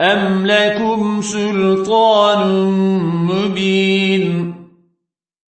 أم لكم سلطان مبين